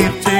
keep